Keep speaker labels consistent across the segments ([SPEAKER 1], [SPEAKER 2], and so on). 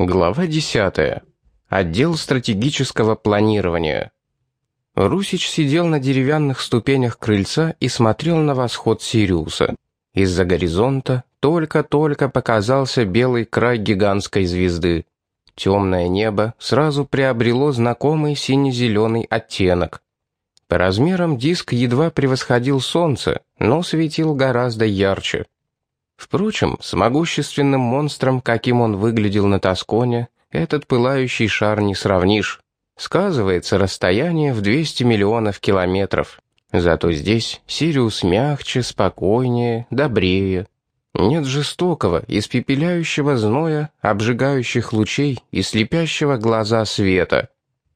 [SPEAKER 1] Глава 10. Отдел стратегического планирования. Русич сидел на деревянных ступенях крыльца и смотрел на восход Сириуса. Из-за горизонта только-только показался белый край гигантской звезды. Темное небо сразу приобрело знакомый сине-зеленый оттенок. По размерам диск едва превосходил солнце, но светил гораздо ярче. Впрочем, с могущественным монстром, каким он выглядел на Тосконе, этот пылающий шар не сравнишь. Сказывается расстояние в 200 миллионов километров. Зато здесь Сириус мягче, спокойнее, добрее. Нет жестокого, испепеляющего зноя, обжигающих лучей и слепящего глаза света.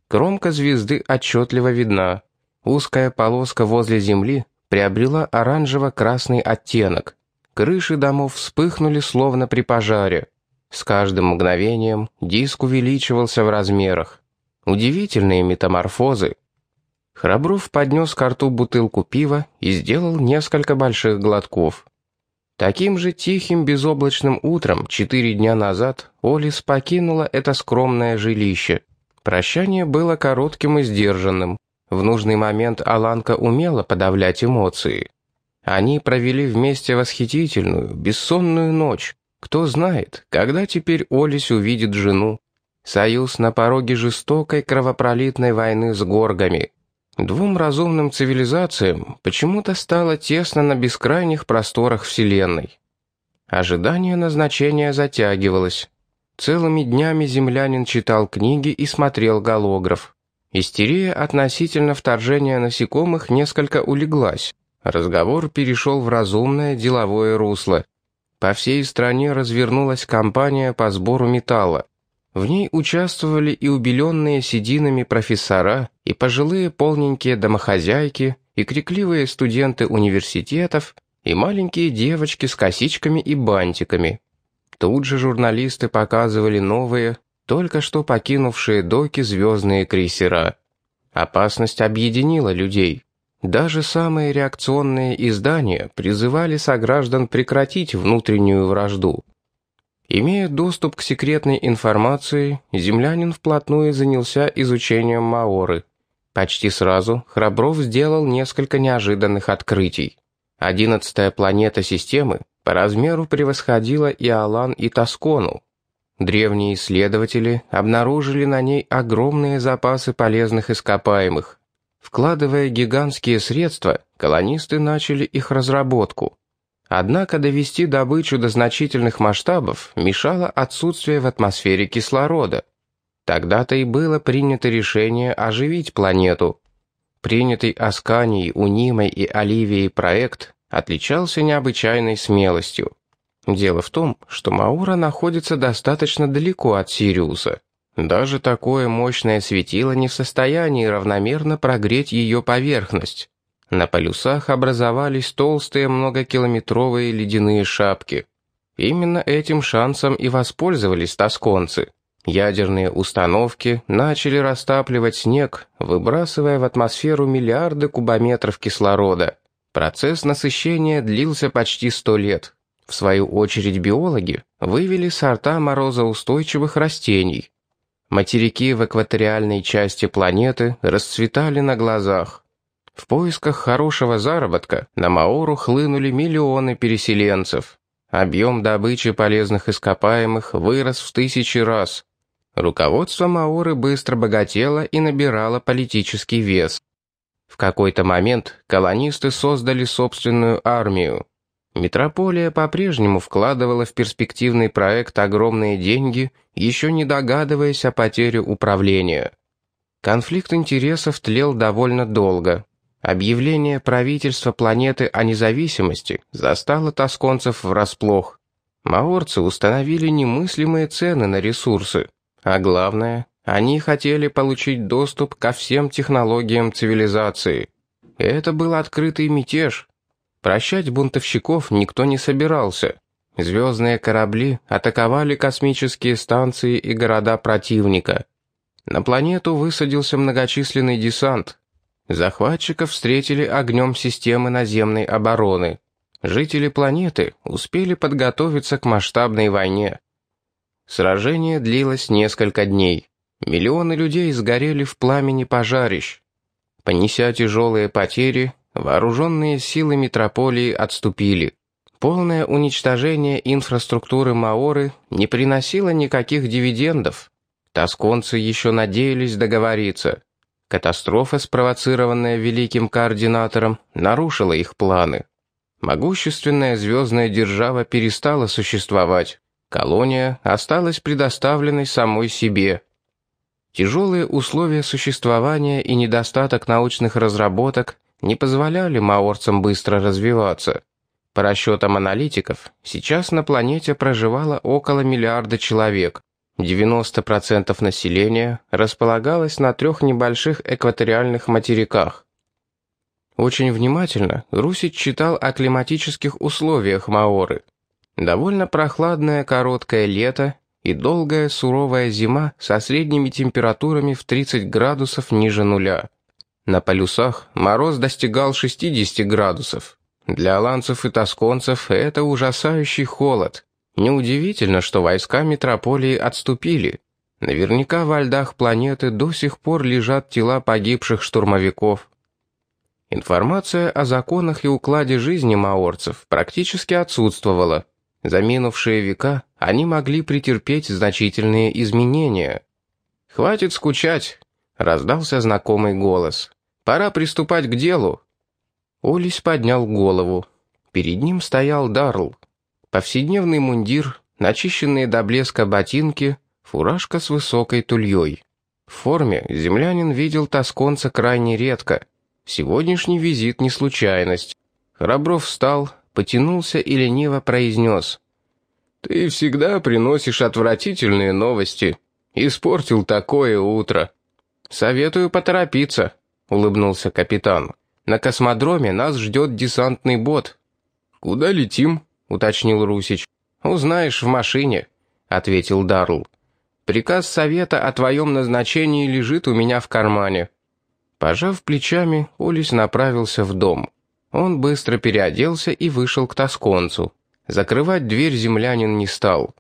[SPEAKER 1] Кромка звезды отчетливо видна. Узкая полоска возле Земли приобрела оранжево-красный оттенок. Крыши домов вспыхнули словно при пожаре. С каждым мгновением диск увеличивался в размерах. Удивительные метаморфозы. Храбров поднес к рту бутылку пива и сделал несколько больших глотков. Таким же тихим безоблачным утром четыре дня назад Олис покинула это скромное жилище. Прощание было коротким и сдержанным. В нужный момент Аланка умела подавлять эмоции. Они провели вместе восхитительную, бессонную ночь. Кто знает, когда теперь Олесь увидит жену. Союз на пороге жестокой кровопролитной войны с горгами. Двум разумным цивилизациям почему-то стало тесно на бескрайних просторах Вселенной. Ожидание назначения затягивалось. Целыми днями землянин читал книги и смотрел голограф. Истерия относительно вторжения насекомых несколько улеглась. Разговор перешел в разумное деловое русло. По всей стране развернулась кампания по сбору металла. В ней участвовали и убеленные сединами профессора, и пожилые полненькие домохозяйки, и крикливые студенты университетов, и маленькие девочки с косичками и бантиками. Тут же журналисты показывали новые, только что покинувшие доки звездные крейсера. Опасность объединила людей. Даже самые реакционные издания призывали сограждан прекратить внутреннюю вражду. Имея доступ к секретной информации, землянин вплотную занялся изучением Маоры. Почти сразу Храбров сделал несколько неожиданных открытий. Одиннадцатая планета системы по размеру превосходила и Алан, и Тоскону. Древние исследователи обнаружили на ней огромные запасы полезных ископаемых, Вкладывая гигантские средства, колонисты начали их разработку. Однако довести добычу до значительных масштабов мешало отсутствие в атмосфере кислорода. Тогда-то и было принято решение оживить планету. Принятый Асканией, Унимой и Оливией проект отличался необычайной смелостью. Дело в том, что Маура находится достаточно далеко от Сириуса. Даже такое мощное светило не в состоянии равномерно прогреть ее поверхность. На полюсах образовались толстые многокилометровые ледяные шапки. Именно этим шансом и воспользовались тосконцы. Ядерные установки начали растапливать снег, выбрасывая в атмосферу миллиарды кубометров кислорода. Процесс насыщения длился почти сто лет. В свою очередь биологи вывели сорта морозоустойчивых растений, Материки в экваториальной части планеты расцветали на глазах. В поисках хорошего заработка на Маору хлынули миллионы переселенцев. Объем добычи полезных ископаемых вырос в тысячи раз. Руководство Маоры быстро богатело и набирало политический вес. В какой-то момент колонисты создали собственную армию. Метрополия по-прежнему вкладывала в перспективный проект огромные деньги, еще не догадываясь о потере управления. Конфликт интересов тлел довольно долго. Объявление правительства планеты о независимости застало тосконцев врасплох. Маорцы установили немыслимые цены на ресурсы. А главное, они хотели получить доступ ко всем технологиям цивилизации. Это был открытый мятеж, Прощать бунтовщиков никто не собирался. Звездные корабли атаковали космические станции и города противника. На планету высадился многочисленный десант. Захватчиков встретили огнем системы наземной обороны. Жители планеты успели подготовиться к масштабной войне. Сражение длилось несколько дней. Миллионы людей сгорели в пламени пожарищ. Понеся тяжелые потери, вооруженные силы метрополии отступили. Полное уничтожение инфраструктуры Маоры не приносило никаких дивидендов. Тосконцы еще надеялись договориться. Катастрофа, спровоцированная великим координатором, нарушила их планы. Могущественная звездная держава перестала существовать. Колония осталась предоставленной самой себе. Тяжелые условия существования и недостаток научных разработок не позволяли маорцам быстро развиваться. По расчетам аналитиков, сейчас на планете проживало около миллиарда человек. 90% населения располагалось на трех небольших экваториальных материках. Очень внимательно Русич читал о климатических условиях Маоры. Довольно прохладное короткое лето и долгая суровая зима со средними температурами в 30 градусов ниже нуля. На полюсах мороз достигал 60 градусов. Для аланцев и тосконцев это ужасающий холод. Неудивительно, что войска метрополии отступили. Наверняка во льдах планеты до сих пор лежат тела погибших штурмовиков. Информация о законах и укладе жизни маорцев практически отсутствовала. За минувшие века они могли претерпеть значительные изменения. «Хватит скучать», — раздался знакомый голос. «Пора приступать к делу». Олесь поднял голову. Перед ним стоял Дарл. Повседневный мундир, начищенные до блеска ботинки, фуражка с высокой тульей. В форме землянин видел тосконца крайне редко. Сегодняшний визит не случайность. Храбров встал, потянулся и лениво произнес. «Ты всегда приносишь отвратительные новости. Испортил такое утро». «Советую поторопиться», — улыбнулся капитан. «На космодроме нас ждет десантный бот». «Куда летим?» — уточнил Русич. «Узнаешь в машине», — ответил Дарл. «Приказ совета о твоем назначении лежит у меня в кармане». Пожав плечами, Олесь направился в дом. Он быстро переоделся и вышел к тосконцу. Закрывать дверь землянин не стал.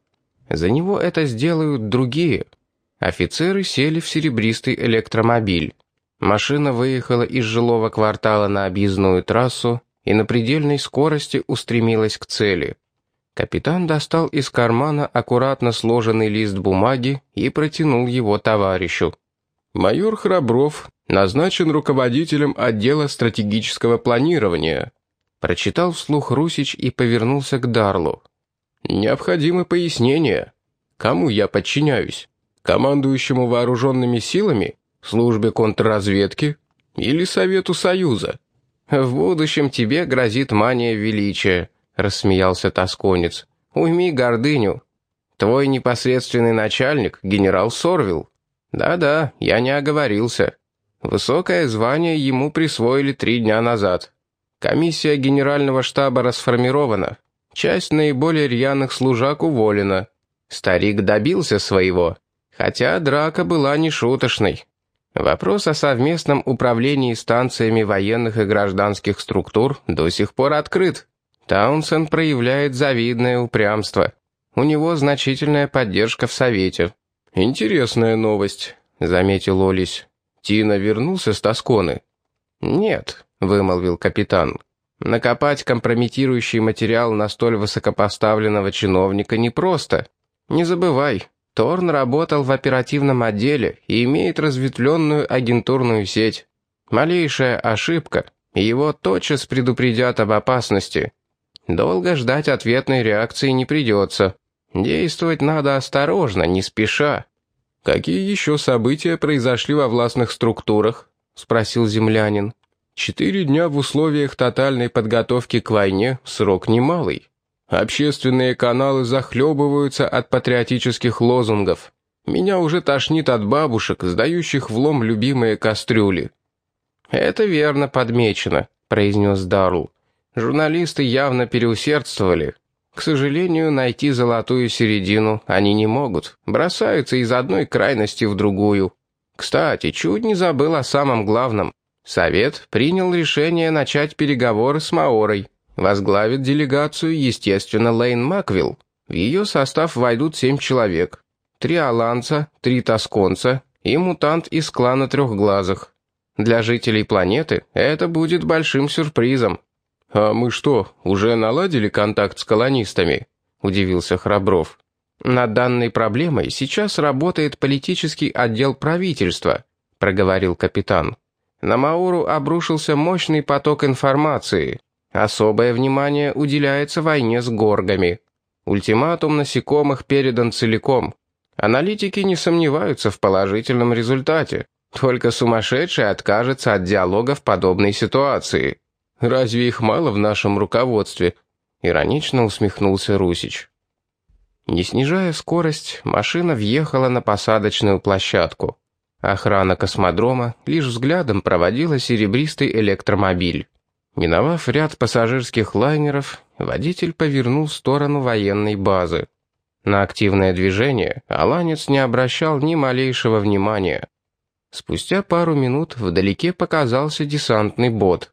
[SPEAKER 1] За него это сделают другие. Офицеры сели в серебристый электромобиль. Машина выехала из жилого квартала на объездную трассу и на предельной скорости устремилась к цели. Капитан достал из кармана аккуратно сложенный лист бумаги и протянул его товарищу. «Майор Храбров назначен руководителем отдела стратегического планирования», прочитал вслух Русич и повернулся к Дарлу. «Необходимы пояснения. Кому я подчиняюсь? Командующему вооруженными силами? Службе контрразведки? Или Совету Союза?» «В будущем тебе грозит мания величия», — рассмеялся тосконец. «Уйми гордыню. Твой непосредственный начальник — генерал Сорвил. Да-да, я не оговорился. Высокое звание ему присвоили три дня назад. Комиссия генерального штаба расформирована. Часть наиболее рьяных служак уволена. Старик добился своего, хотя драка была нешуточной. Вопрос о совместном управлении станциями военных и гражданских структур до сих пор открыт. Таунсен проявляет завидное упрямство. У него значительная поддержка в Совете. «Интересная новость», — заметил Олесь. «Тина вернулся с Тосконы?» «Нет», — вымолвил капитан. «Накопать компрометирующий материал на столь высокопоставленного чиновника непросто. Не забывай, Торн работал в оперативном отделе и имеет разветвленную агентурную сеть. Малейшая ошибка, его тотчас предупредят об опасности. Долго ждать ответной реакции не придется». Действовать надо осторожно, не спеша. «Какие еще события произошли во властных структурах?» — спросил землянин. «Четыре дня в условиях тотальной подготовки к войне — срок немалый. Общественные каналы захлебываются от патриотических лозунгов. Меня уже тошнит от бабушек, сдающих в лом любимые кастрюли». «Это верно подмечено», — произнес Дарл. «Журналисты явно переусердствовали. К сожалению, найти золотую середину они не могут. Бросаются из одной крайности в другую. Кстати, чуть не забыл о самом главном. Совет принял решение начать переговоры с Маорой. Возглавит делегацию, естественно, Лейн Маквилл. В ее состав войдут семь человек. три аланца, три тосконца и мутант из клана Трехглазых. Для жителей планеты это будет большим сюрпризом. «А мы что, уже наладили контакт с колонистами?» – удивился Храбров. «Над данной проблемой сейчас работает политический отдел правительства», – проговорил капитан. На Мауру обрушился мощный поток информации. Особое внимание уделяется войне с горгами. Ультиматум насекомых передан целиком. Аналитики не сомневаются в положительном результате. Только сумасшедший откажется от диалога в подобной ситуации. Разве их мало в нашем руководстве?» Иронично усмехнулся Русич. Не снижая скорость, машина въехала на посадочную площадку. Охрана космодрома лишь взглядом проводила серебристый электромобиль. Миновав ряд пассажирских лайнеров, водитель повернул в сторону военной базы. На активное движение Аланец не обращал ни малейшего внимания. Спустя пару минут вдалеке показался десантный бот.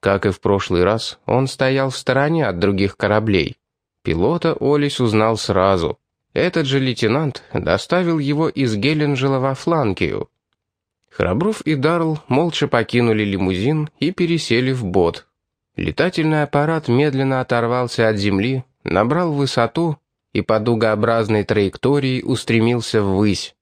[SPEAKER 1] Как и в прошлый раз, он стоял в стороне от других кораблей. Пилота Олесь узнал сразу. Этот же лейтенант доставил его из Геленджела во Фланкию. Храбров и Дарл молча покинули лимузин и пересели в бот. Летательный аппарат медленно оторвался от земли, набрал высоту и по дугообразной траектории устремился ввысь.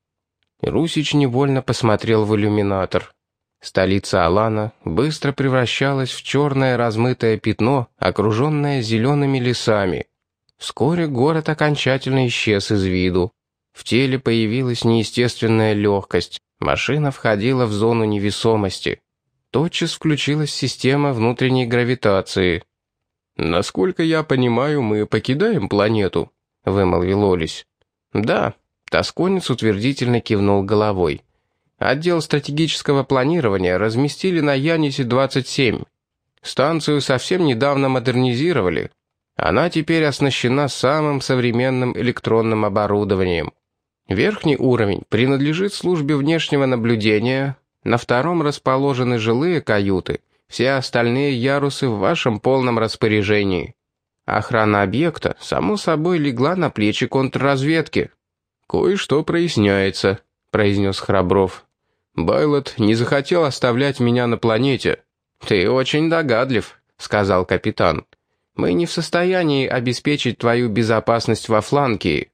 [SPEAKER 1] Русич невольно посмотрел в иллюминатор. Столица Алана быстро превращалась в черное размытое пятно, окруженное зелеными лесами. Вскоре город окончательно исчез из виду. В теле появилась неестественная легкость. Машина входила в зону невесомости. Тотчас включилась система внутренней гравитации. «Насколько я понимаю, мы покидаем планету», — вымолвил Олесь. «Да», — Тосконец утвердительно кивнул головой. Отдел стратегического планирования разместили на Янисе-27. Станцию совсем недавно модернизировали. Она теперь оснащена самым современным электронным оборудованием. Верхний уровень принадлежит службе внешнего наблюдения, на втором расположены жилые каюты, все остальные ярусы в вашем полном распоряжении. Охрана объекта, само собой, легла на плечи контрразведки. «Кое-что проясняется», — произнес Храбров. Байлот не захотел оставлять меня на планете». «Ты очень догадлив», — сказал капитан. «Мы не в состоянии обеспечить твою безопасность во фланке».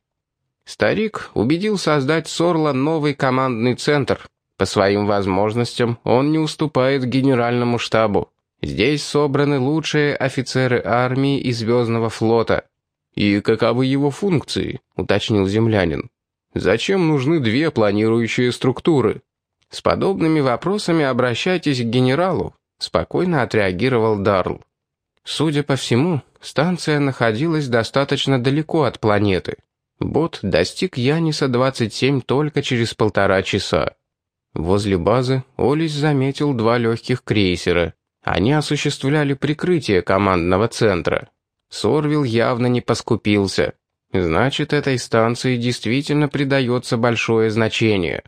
[SPEAKER 1] Старик убедил создать Сорла новый командный центр. По своим возможностям он не уступает генеральному штабу. Здесь собраны лучшие офицеры армии и Звездного флота. «И каковы его функции?» — уточнил землянин. «Зачем нужны две планирующие структуры?» «С подобными вопросами обращайтесь к генералу», — спокойно отреагировал Дарл. Судя по всему, станция находилась достаточно далеко от планеты. Бот достиг Яниса-27 только через полтора часа. Возле базы Олис заметил два легких крейсера. Они осуществляли прикрытие командного центра. Сорвил явно не поскупился. Значит, этой станции действительно придается большое значение.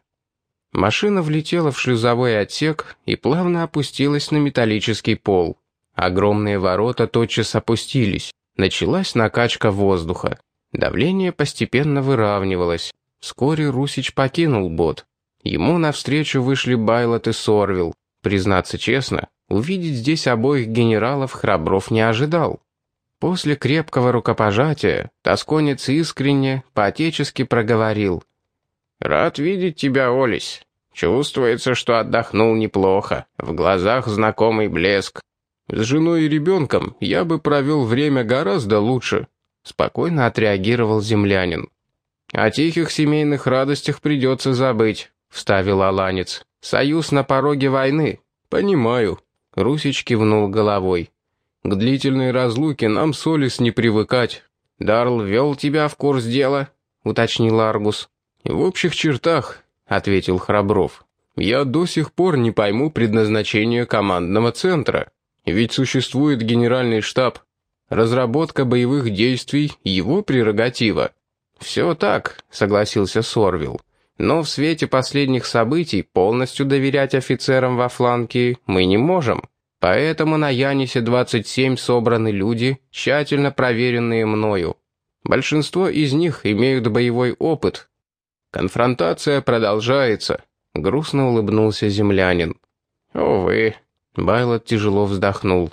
[SPEAKER 1] Машина влетела в шлюзовой отсек и плавно опустилась на металлический пол. Огромные ворота тотчас опустились. Началась накачка воздуха. Давление постепенно выравнивалось. Вскоре Русич покинул бот. Ему навстречу вышли Байлот и Сорвил. Признаться честно, увидеть здесь обоих генералов Храбров не ожидал. После крепкого рукопожатия Тосконец искренне, по-отечески проговорил. «Рад видеть тебя, Олесь. Чувствуется, что отдохнул неплохо. В глазах знакомый блеск. С женой и ребенком я бы провел время гораздо лучше», — спокойно отреагировал землянин. «О тихих семейных радостях придется забыть», — вставил Аланец. «Союз на пороге войны». «Понимаю», — Русич кивнул головой. «К длительной разлуке нам с Олис не привыкать». «Дарл вел тебя в курс дела?» — уточнил Аргус. «В общих чертах», — ответил Храбров. «Я до сих пор не пойму предназначение командного центра. Ведь существует генеральный штаб. Разработка боевых действий — его прерогатива». «Все так», — согласился Сорвил. «Но в свете последних событий полностью доверять офицерам во фланге мы не можем. Поэтому на Янисе-27 собраны люди, тщательно проверенные мною. Большинство из них имеют боевой опыт, Конфронтация продолжается, грустно улыбнулся землянин. Увы, Байлот тяжело вздохнул.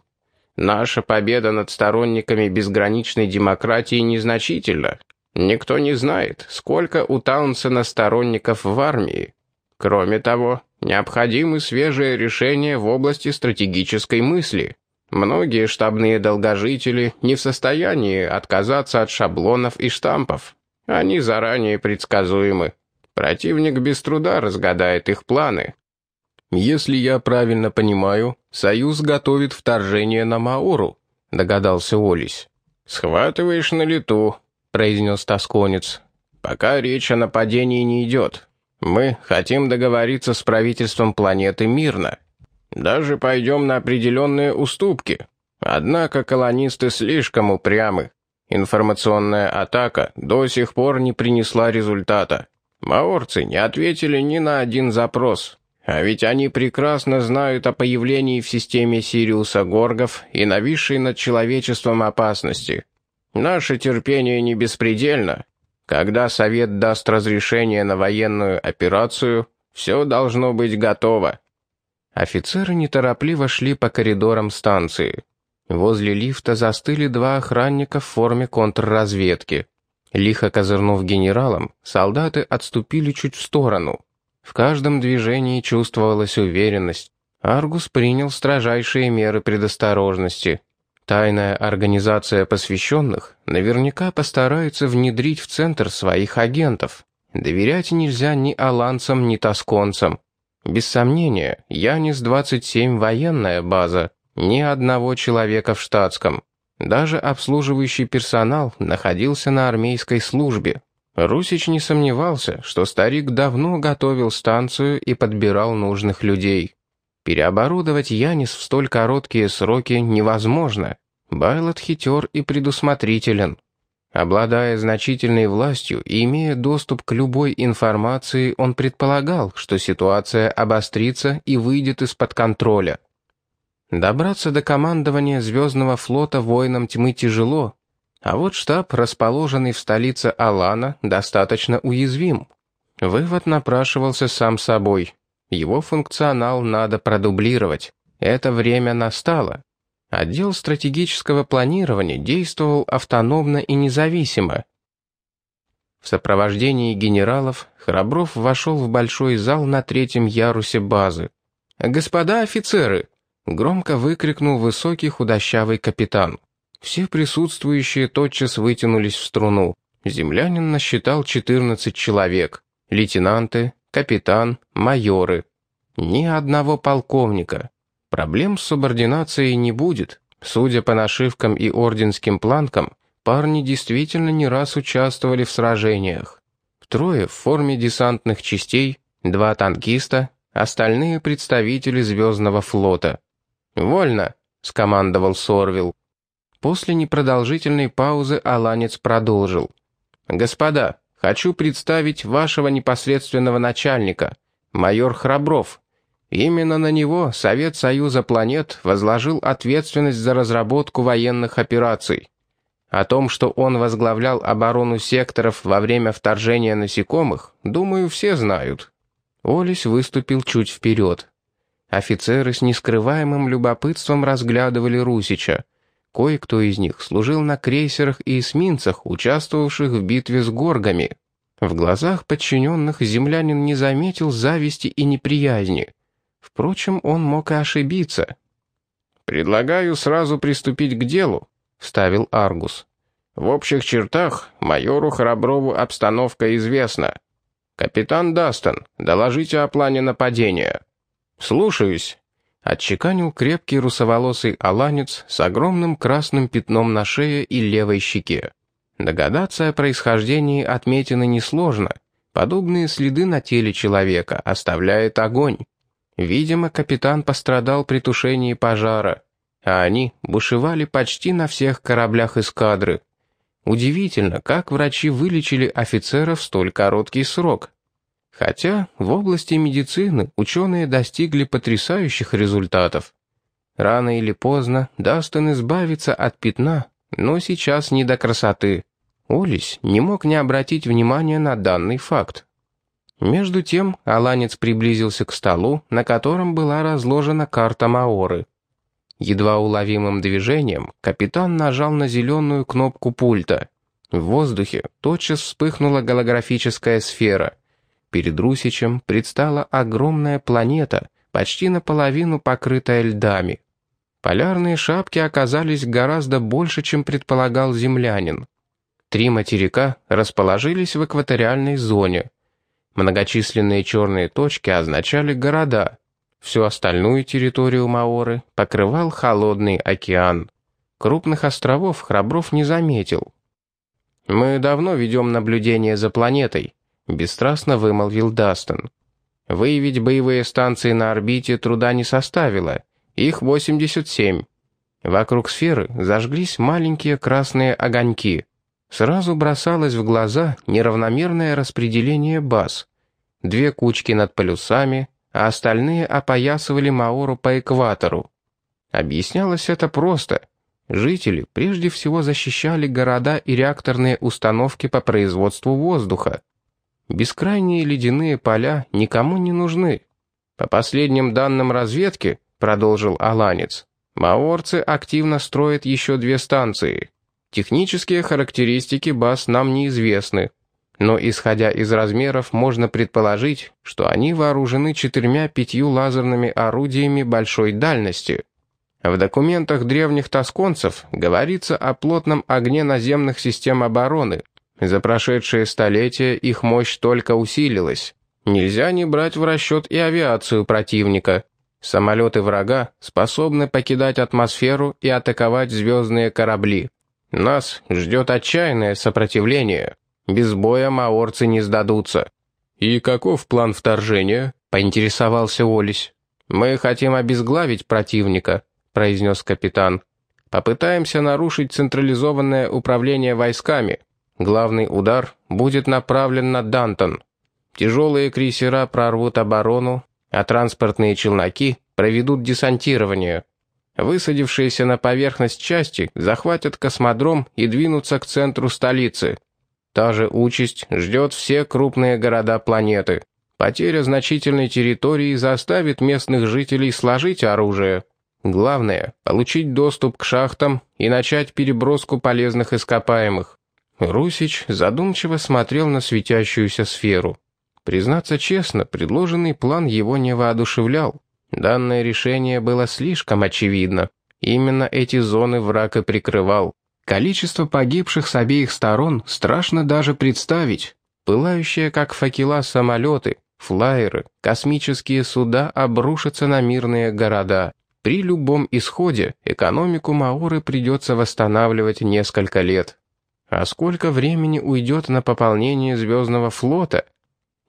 [SPEAKER 1] Наша победа над сторонниками безграничной демократии незначительна. Никто не знает, сколько у Таунсена сторонников в армии. Кроме того, необходимы свежие решения в области стратегической мысли. Многие штабные долгожители не в состоянии отказаться от шаблонов и штампов. Они заранее предсказуемы. Противник без труда разгадает их планы. «Если я правильно понимаю, Союз готовит вторжение на Маору», — догадался Олесь. «Схватываешь на лету», — произнес тосконец. «Пока речь о нападении не идет. Мы хотим договориться с правительством планеты мирно. Даже пойдем на определенные уступки. Однако колонисты слишком упрямы. Информационная атака до сих пор не принесла результата. Маорцы не ответили ни на один запрос. А ведь они прекрасно знают о появлении в системе Сириуса Горгов и нависшей над человечеством опасности. Наше терпение не беспредельно. Когда Совет даст разрешение на военную операцию, все должно быть готово. Офицеры неторопливо шли по коридорам станции. Возле лифта застыли два охранника в форме контрразведки. Лихо козырнув генералом, солдаты отступили чуть в сторону. В каждом движении чувствовалась уверенность. Аргус принял строжайшие меры предосторожности. Тайная организация посвященных наверняка постарается внедрить в центр своих агентов. Доверять нельзя ни аланцам, ни тосконцам. Без сомнения, Янис-27 военная база, ни одного человека в штатском. Даже обслуживающий персонал находился на армейской службе. Русич не сомневался, что старик давно готовил станцию и подбирал нужных людей. Переоборудовать Янис в столь короткие сроки невозможно. Байлот хитер и предусмотрителен. Обладая значительной властью и имея доступ к любой информации, он предполагал, что ситуация обострится и выйдет из-под контроля. Добраться до командования Звездного флота воинам тьмы тяжело, а вот штаб, расположенный в столице Алана, достаточно уязвим. Вывод напрашивался сам собой. Его функционал надо продублировать. Это время настало. Отдел стратегического планирования действовал автономно и независимо. В сопровождении генералов Храбров вошел в большой зал на третьем ярусе базы. «Господа офицеры!» — громко выкрикнул высокий худощавый капитан. Все присутствующие тотчас вытянулись в струну. Землянин насчитал 14 человек. Лейтенанты, капитан, майоры. Ни одного полковника. Проблем с субординацией не будет. Судя по нашивкам и орденским планкам, парни действительно не раз участвовали в сражениях. Трое в форме десантных частей, два танкиста, остальные представители Звездного флота. «Вольно», — скомандовал Сорвил. После непродолжительной паузы Аланец продолжил. «Господа, хочу представить вашего непосредственного начальника, майор Храбров. Именно на него Совет Союза планет возложил ответственность за разработку военных операций. О том, что он возглавлял оборону секторов во время вторжения насекомых, думаю, все знают». Олесь выступил чуть вперед. Офицеры с нескрываемым любопытством разглядывали Русича. Кое-кто из них служил на крейсерах и эсминцах, участвовавших в битве с горгами. В глазах подчиненных землянин не заметил зависти и неприязни. Впрочем, он мог и ошибиться. «Предлагаю сразу приступить к делу», — вставил Аргус. «В общих чертах майору Храброву обстановка известна. Капитан Дастон, доложите о плане нападения». «Слушаюсь», Отчеканил крепкий русоволосый аланец с огромным красным пятном на шее и левой щеке. Догадаться о происхождении отметины несложно. Подобные следы на теле человека оставляет огонь. Видимо, капитан пострадал при тушении пожара, а они бушевали почти на всех кораблях эскадры. Удивительно, как врачи вылечили офицера в столь короткий срок. Хотя в области медицины ученые достигли потрясающих результатов. Рано или поздно Дастон избавится от пятна, но сейчас не до красоты. Олис не мог не обратить внимания на данный факт. Между тем Аланец приблизился к столу, на котором была разложена карта Маоры. Едва уловимым движением капитан нажал на зеленую кнопку пульта. В воздухе тотчас вспыхнула голографическая сфера. Перед Русичем предстала огромная планета, почти наполовину покрытая льдами. Полярные шапки оказались гораздо больше, чем предполагал землянин. Три материка расположились в экваториальной зоне. Многочисленные черные точки означали города. Всю остальную территорию Маоры покрывал холодный океан. Крупных островов Храбров не заметил. «Мы давно ведем наблюдение за планетой», — бесстрастно вымолвил Дастон. «Выявить боевые станции на орбите труда не составило, их 87. Вокруг сферы зажглись маленькие красные огоньки. Сразу бросалось в глаза неравномерное распределение баз. Две кучки над полюсами, а остальные опоясывали Маору по экватору. Объяснялось это просто. Жители прежде всего защищали города и реакторные установки по производству воздуха. Бескрайние ледяные поля никому не нужны. По последним данным разведки, продолжил Аланец. Маорцы активно строят еще две станции. Технические характеристики баз нам неизвестны, но исходя из размеров можно предположить, что они вооружены четырьмя-пятью лазерными орудиями большой дальности. В документах древних тосконцев говорится о плотном огне наземных систем обороны. За прошедшие столетия их мощь только усилилась. Нельзя не брать в расчет и авиацию противника. Самолеты врага способны покидать атмосферу и атаковать звездные корабли. Нас ждет отчаянное сопротивление. Без боя маорцы не сдадутся. «И каков план вторжения?» — поинтересовался Олесь. «Мы хотим обезглавить противника», — произнес капитан. «Попытаемся нарушить централизованное управление войсками. Главный удар будет направлен на Дантон. Тяжелые крейсера прорвут оборону, а транспортные челноки проведут десантирование. Высадившиеся на поверхность части захватят космодром и двинутся к центру столицы. Та же участь ждет все крупные города планеты. Потеря значительной территории заставит местных жителей сложить оружие. Главное — получить доступ к шахтам и начать переброску полезных ископаемых. Русич задумчиво смотрел на светящуюся сферу. Признаться честно, предложенный план его не воодушевлял. Данное решение было слишком очевидно. Именно эти зоны враг и прикрывал. Количество погибших с обеих сторон страшно даже представить. Пылающие, как факела, самолеты, флайеры, космические суда обрушатся на мирные города. При любом исходе экономику Маоры придется восстанавливать несколько лет. А сколько времени уйдет на пополнение Звездного флота?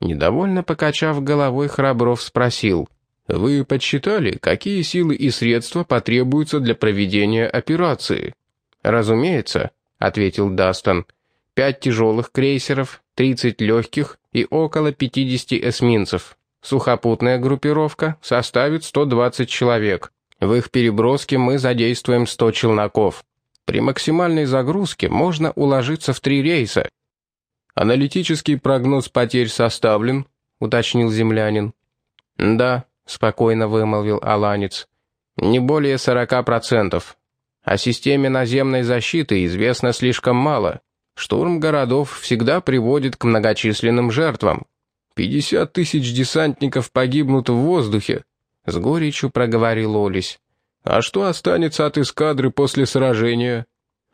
[SPEAKER 1] Недовольно покачав головой, Храбров спросил. «Вы подсчитали, какие силы и средства потребуются для проведения операции?» «Разумеется», — ответил Дастон. «Пять тяжелых крейсеров, 30 легких и около 50 эсминцев. Сухопутная группировка составит 120 человек. В их переброске мы задействуем 100 челноков. При максимальной загрузке можно уложиться в три рейса, «Аналитический прогноз потерь составлен», — уточнил землянин. «Да», — спокойно вымолвил Аланец. «Не более сорока процентов. О системе наземной защиты известно слишком мало. Штурм городов всегда приводит к многочисленным жертвам. Пятьдесят тысяч десантников погибнут в воздухе», — с горечью проговорил Олесь. «А что останется от эскадры после сражения?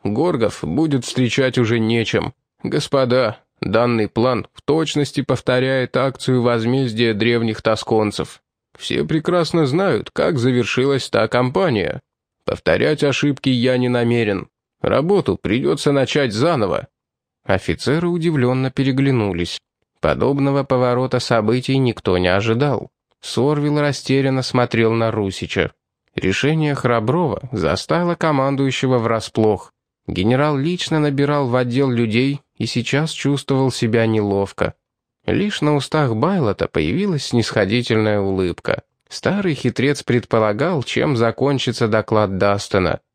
[SPEAKER 1] Горгов будет встречать уже нечем. Господа, Данный план в точности повторяет акцию возмездия древних тосконцев. Все прекрасно знают, как завершилась та кампания. Повторять ошибки я не намерен. Работу придется начать заново». Офицеры удивленно переглянулись. Подобного поворота событий никто не ожидал. Сорвил растерянно смотрел на Русича. Решение Храброва застало командующего врасплох. Генерал лично набирал в отдел людей и сейчас чувствовал себя неловко. Лишь на устах Байлота появилась снисходительная улыбка. Старый хитрец предполагал, чем закончится доклад Дастона —